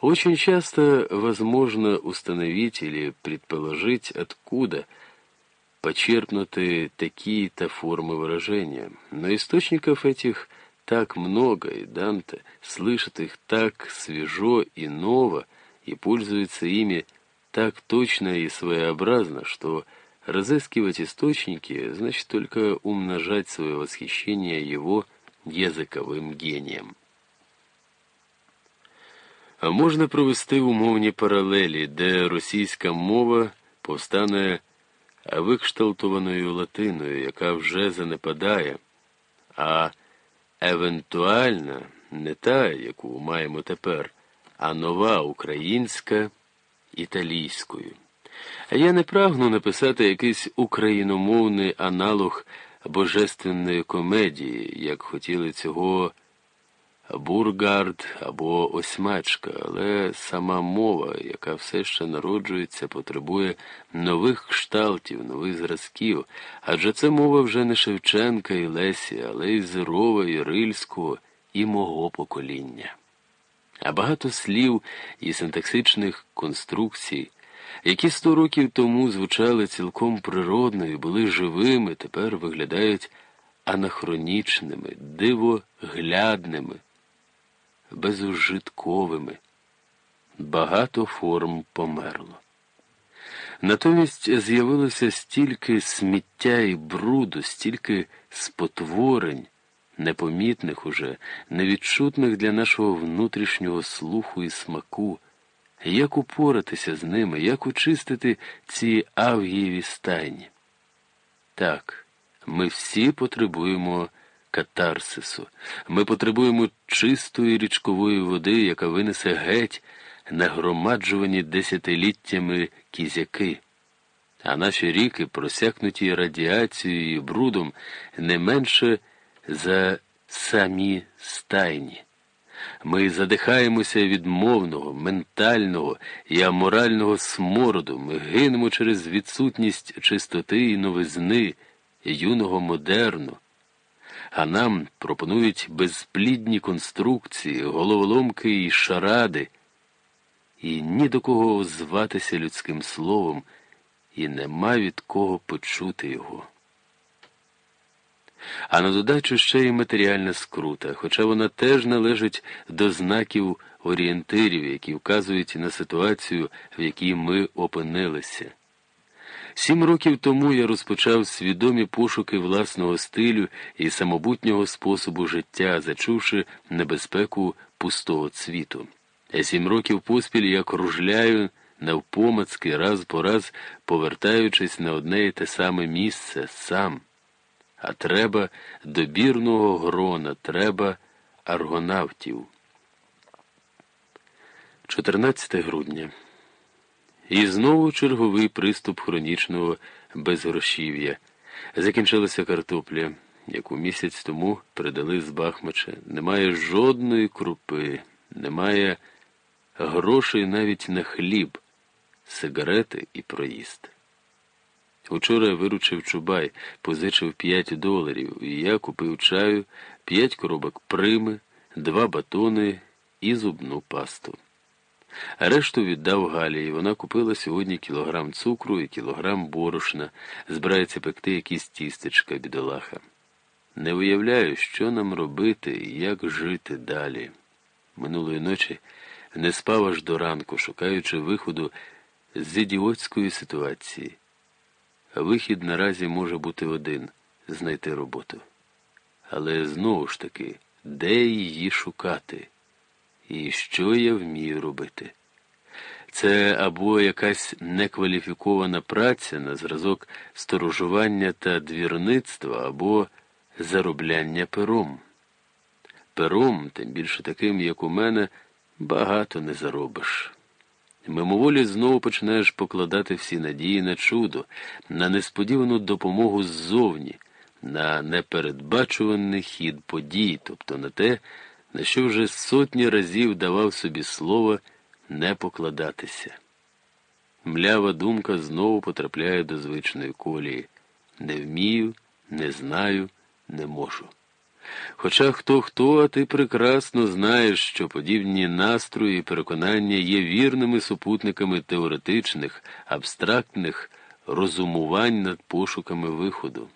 Очень часто возможно установить или предположить, откуда почерпнуты такие-то формы выражения. Но источников этих так много, и Данте слышит их так свежо и ново, и пользуется ими так точно и своеобразно, что разыскивать источники значит только умножать свое восхищение его язиковим генієм. Можна провести умовні паралелі, де російська мова повстане викшталтованою латиною, яка вже занепадає, а евентуальна не та, яку маємо тепер, а нова українська італійською. Я не прагну написати якийсь україномовний аналог божественної комедії, як хотіли цього Бургард або Осьмачка, але сама мова, яка все ще народжується, потребує нових кшталтів, нових зразків, адже це мова вже не Шевченка і Лесі, але й Зирова, і Рильського, і мого покоління. А багато слів і синтаксичних конструкцій, які сто років тому звучали цілком природно і були живими, тепер виглядають анахронічними, дивоглядними безужитковими. Багато форм померло. Натомість з'явилося стільки сміття і бруду, стільки спотворень, непомітних уже, невідчутних для нашого внутрішнього слуху і смаку, як упоратися з ними, як очистити ці авгієві стайні. Так, ми всі потребуємо катарсису. Ми потребуємо чистої річкової води, яка винесе геть нагромаджувані десятиліттями кізяки. А наші ріки просякнуті радіацією і брудом не менше за самі стайні. Ми задихаємося від мовного, ментального і аморального смороду, ми гинемо через відсутність чистоти і новизни, юного модерну а нам пропонують безплідні конструкції, головоломки і шаради, і ні до кого зватися людським словом, і нема від кого почути його. А на додачу ще й матеріальна скрута, хоча вона теж належить до знаків орієнтирів, які вказують на ситуацію, в якій ми опинилися. Сім років тому я розпочав свідомі пошуки власного стилю і самобутнього способу життя, зачувши небезпеку пустого цвіту. Сім років поспіль я кружляю навпомацки, раз по раз повертаючись на одне і те саме місце сам. А треба добірного грона, треба аргонавтів. 14 грудня. І знову черговий приступ хронічного безгрошів'я. Закінчилася картопля, яку місяць тому передали з Бахмача. Немає жодної крупи, немає грошей навіть на хліб, сигарети і проїзд. Учора виручив Чубай, позичив п'ять доларів, і я купив чаю, п'ять коробок прими, два батони і зубну пасту. Решту віддав Галі, і вона купила сьогодні кілограм цукру і кілограм борошна, збирається пекти якісь тістечка, бідолаха. Не уявляю, що нам робити і як жити далі. Минулої ночі не спав аж до ранку, шукаючи виходу з ідіотської ситуації. Вихід наразі може бути один знайти роботу. Але знову ж таки, де її шукати? І що я вмію робити? Це або якась некваліфікована праця на зразок сторожування та двірництва, або заробляння пером. Пером, тим більше таким, як у мене, багато не заробиш. Мимоволі знову починаєш покладати всі надії на чудо, на несподівану допомогу ззовні, на непередбачуваний хід подій, тобто на те, на що вже сотні разів давав собі слово не покладатися. Млява думка знову потрапляє до звичної колії. Не вмію, не знаю, не можу. Хоча хто хто, а ти прекрасно знаєш, що подібні настрої і переконання є вірними супутниками теоретичних, абстрактних розумувань над пошуками виходу.